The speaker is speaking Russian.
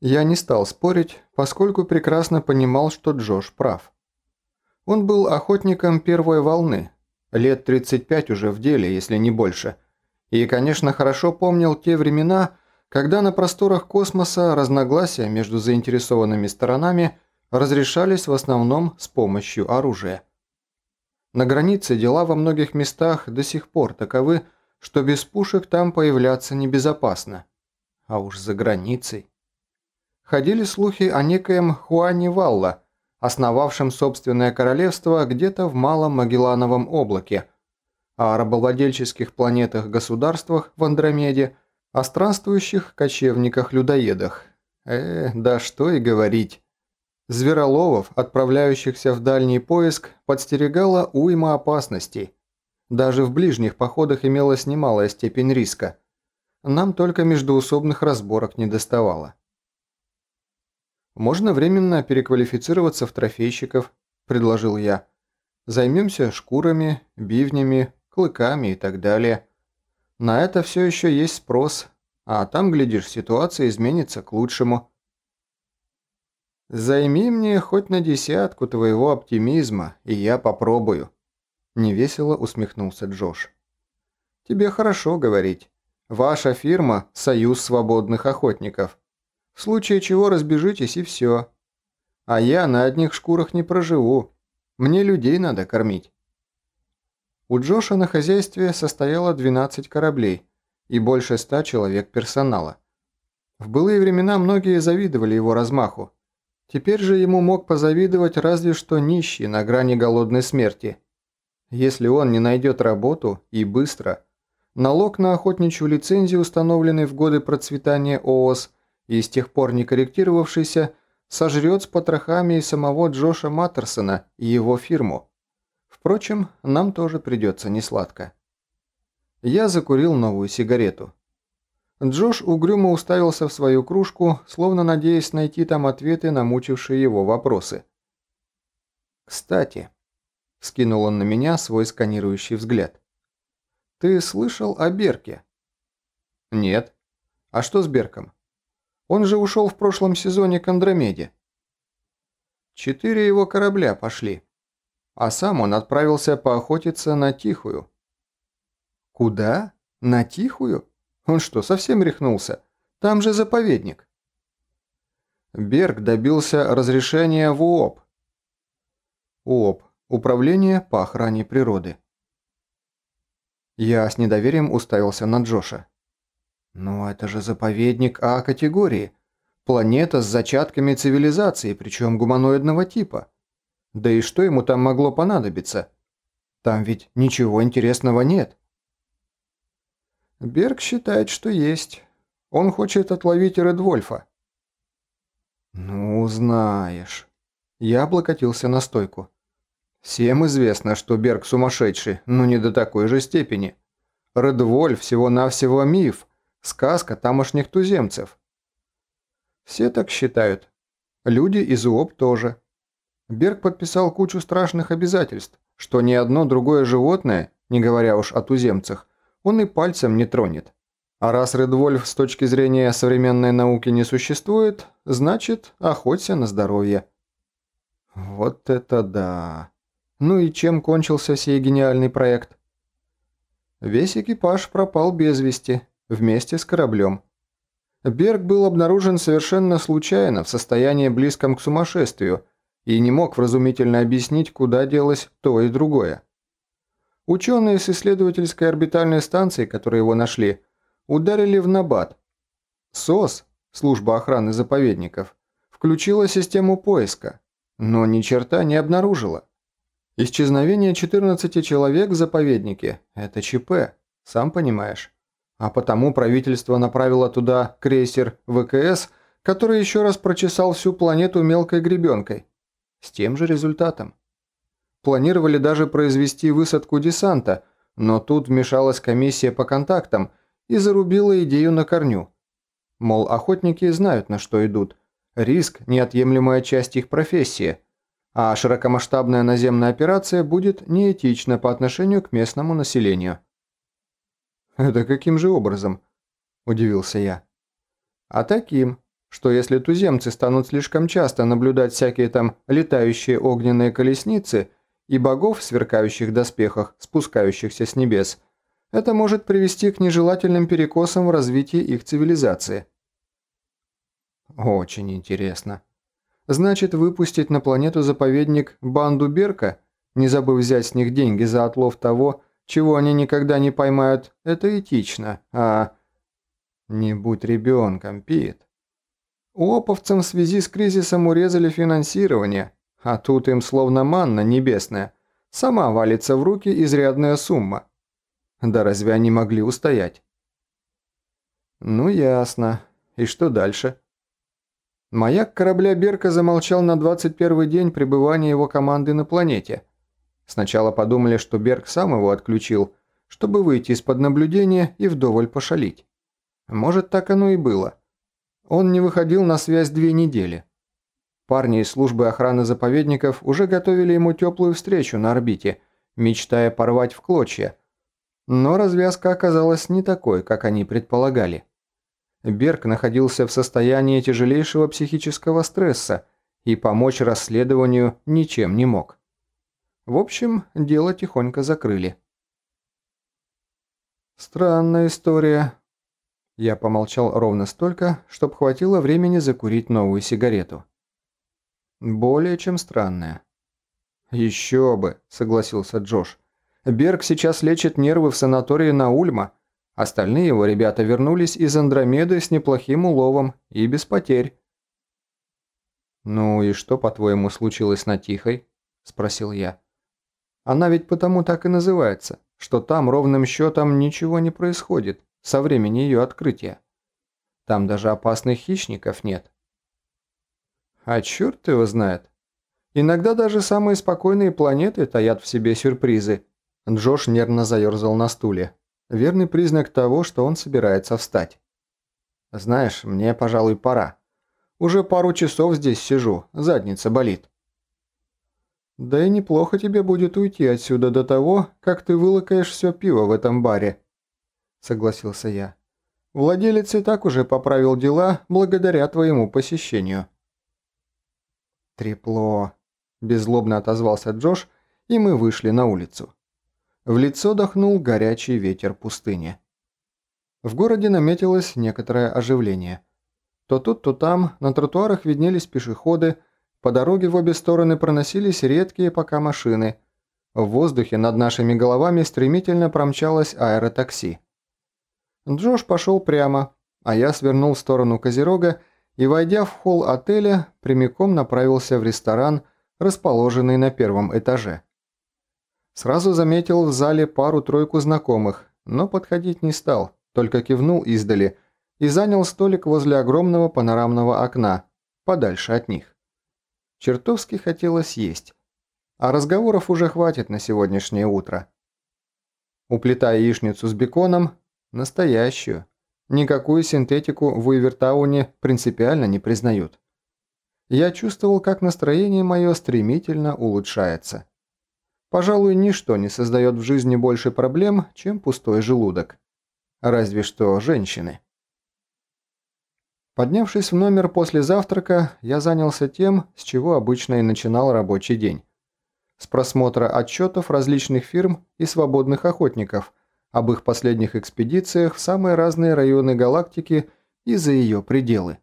Я не стал спорить, поскольку прекрасно понимал, что Джош прав. Он был охотником первой волны, лет 35 уже в деле, если не больше, и, конечно, хорошо помнил те времена, когда на просторах космоса разногласия между заинтересованными сторонами разрешались в основном с помощью оружия. На границе дела во многих местах до сих пор таковы, что без пушек там появляться небезопасно. А уж за границей. Ходили слухи о некоем Хуане Валла, основавшем собственное королевство где-то в Малом Магеллановом облаке, о рабовладельческих планетах-государствах в Андромеде, о странствующих кочевниках-людоедах. Э, да что и говорить. Звероловов, отправляющихся в дальний поиск, подстерегала уйма опасностей. Даже в ближних походах имелась немалая степень риска. Нам только междуусобных разборок не доставало. «Можно временно переквалифицироваться в трофейщиков», – предложил я. «Займемся шкурами, бивнями, клыками и так далее. На это все еще есть спрос, а там, глядишь, ситуация изменится к лучшему». «Займи мне хоть на десятку твоего оптимизма, и я попробую», – невесело усмехнулся Джош. «Тебе хорошо говорить. Ваша фирма – Союз свободных охотников. В случае чего разбежитесь и все. А я на одних шкурах не проживу. Мне людей надо кормить». У Джоша на хозяйстве состояло 12 кораблей и больше ста человек персонала. В былые времена многие завидовали его размаху, Теперь же ему мог позавидовать разве что нищий на грани голодной смерти. Если он не найдет работу и быстро, налог на охотничью лицензию, установленный в годы процветания ООС и с тех пор не корректировавшийся, сожрет с потрохами и самого Джоша Маттерсона и его фирму. Впрочем, нам тоже придется несладко. Я закурил новую сигарету. Джош угрюмо уставился в свою кружку, словно надеясь найти там ответы на мучившие его вопросы. «Кстати», – скинул он на меня свой сканирующий взгляд, – «ты слышал о Берке?» «Нет. А что с Берком? Он же ушел в прошлом сезоне к Андромеде». Четыре его корабля пошли, а сам он отправился поохотиться на Тихую. «Куда? На Тихую?» Он что, совсем рехнулся? Там же заповедник. Берг добился разрешения в УОП. УОП – Управление по охране природы. Я с недоверием уставился на Джоша. «Ну это же заповедник А-категории. Планета с зачатками цивилизации, причем гуманоидного типа. Да и что ему там могло понадобиться? Там ведь ничего интересного нет». Берг считает, что есть. Он хочет отловить Редвольфа. Ну, знаешь. Я облокотился на стойку. Всем известно, что Берг сумасшедший, но не до такой же степени. Редвольф всего-навсего миф, сказка тамошних туземцев. Все так считают. Люди из УОП тоже. Берг подписал кучу страшных обязательств, что ни одно другое животное, не говоря уж о туземцах, он и пальцем не тронет. А раз Редвольф с точки зрения современной науки не существует, значит, охоться на здоровье. Вот это да. Ну и чем кончился сей гениальный проект? Весь экипаж пропал без вести, вместе с кораблем. Берг был обнаружен совершенно случайно в состоянии близком к сумасшествию и не мог вразумительно объяснить, куда делось то и другое. Ученые с исследовательской орбитальной станции, которые его нашли, ударили в набат. СОС, служба охраны заповедников, включила систему поиска, но ни черта не обнаружила. Исчезновение 14 человек в заповеднике – это ЧП, сам понимаешь. А потому правительство направило туда крейсер ВКС, который еще раз прочесал всю планету мелкой гребенкой. С тем же результатом. Планировали даже произвести высадку десанта, но тут вмешалась комиссия по контактам и зарубила идею на корню. Мол, охотники знают, на что идут. Риск – неотъемлемая часть их профессии, а широкомасштабная наземная операция будет неэтична по отношению к местному населению. «Это каким же образом?» – удивился я. «А таким. что если туземцы станут слишком часто наблюдать всякие там летающие огненные колесницы и богов в сверкающих доспехах, спускающихся с небес, это может привести к нежелательным перекосам в развитии их цивилизации. Очень интересно. Значит, выпустить на планету-заповедник банду Берка, не забыв взять с них деньги за отлов того, чего они никогда не поймают, это этично, а... Не будь ребенком, Пит. Оповцам в связи с кризисом урезали финансирование, а тут им словно манна небесная. Сама валится в руки изрядная сумма. Да разве они могли устоять? Ну ясно. И что дальше? Маяк корабля Берка замолчал на 21 день пребывания его команды на планете. Сначала подумали, что Берг сам его отключил, чтобы выйти из-под наблюдения и вдоволь пошалить. Может, так оно и было. Он не выходил на связь две недели. Парни из службы охраны заповедников уже готовили ему теплую встречу на орбите, мечтая порвать в клочья. Но развязка оказалась не такой, как они предполагали. Берг находился в состоянии тяжелейшего психического стресса и помочь расследованию ничем не мог. В общем, дело тихонько закрыли. Странная история, я помолчал ровно столько, чтобы хватило времени закурить новую сигарету. Более чем странная. «Еще бы», – согласился Джош. «Берг сейчас лечит нервы в санатории на Ульма. Остальные его ребята вернулись из Андромеды с неплохим уловом и без потерь». «Ну и что, по-твоему, случилось на Тихой?» – спросил я. «Она ведь потому так и называется, что там ровным счетом ничего не происходит со времени ее открытия. Там даже опасных хищников нет. А черт его знает. Иногда даже самые спокойные планеты таят в себе сюрпризы. Джош нервно заерзал на стуле. Верный признак того, что он собирается встать. Знаешь, мне, пожалуй, пора. Уже пару часов здесь сижу, задница болит. Да и неплохо тебе будет уйти отсюда до того, как ты вылакаешь все пиво в этом баре согласился я. «Владелец и так уже поправил дела благодаря твоему посещению». «Трепло», – беззлобно отозвался Джош, и мы вышли на улицу. В лицо дохнул горячий ветер пустыни. В городе наметилось некоторое оживление. То тут, то там на тротуарах виднелись пешеходы, по дороге в обе стороны проносились редкие пока машины. В воздухе над нашими головами стремительно промчалось аэротакси. Джош пошел прямо, а я свернул в сторону Козерога и, войдя в холл отеля, прямиком направился в ресторан, расположенный на первом этаже. Сразу заметил в зале пару-тройку знакомых, но подходить не стал, только кивнул издали и занял столик возле огромного панорамного окна, подальше от них. Чертовски хотелось есть, а разговоров уже хватит на сегодняшнее утро. Уплетая яичницу с беконом, Настоящую. Никакую синтетику в Уивертауне принципиально не признают. Я чувствовал, как настроение мое стремительно улучшается. Пожалуй, ничто не создает в жизни больше проблем, чем пустой желудок. Разве что женщины. Поднявшись в номер после завтрака, я занялся тем, с чего обычно и начинал рабочий день. С просмотра отчетов различных фирм и свободных охотников – об их последних экспедициях в самые разные районы галактики и за ее пределы.